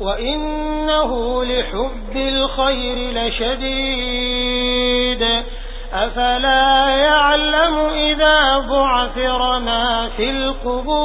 وإنه لحب الخير لشديد أفلا يعلم إذا بعثر ما في القبور